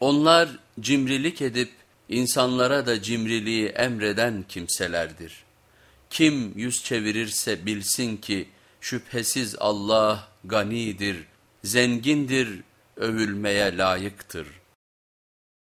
Onlar cimrilik edip insanlara da cimriliği emreden kimselerdir. Kim yüz çevirirse bilsin ki şüphesiz Allah ganidir, zengindir, övülmeye layıktır.''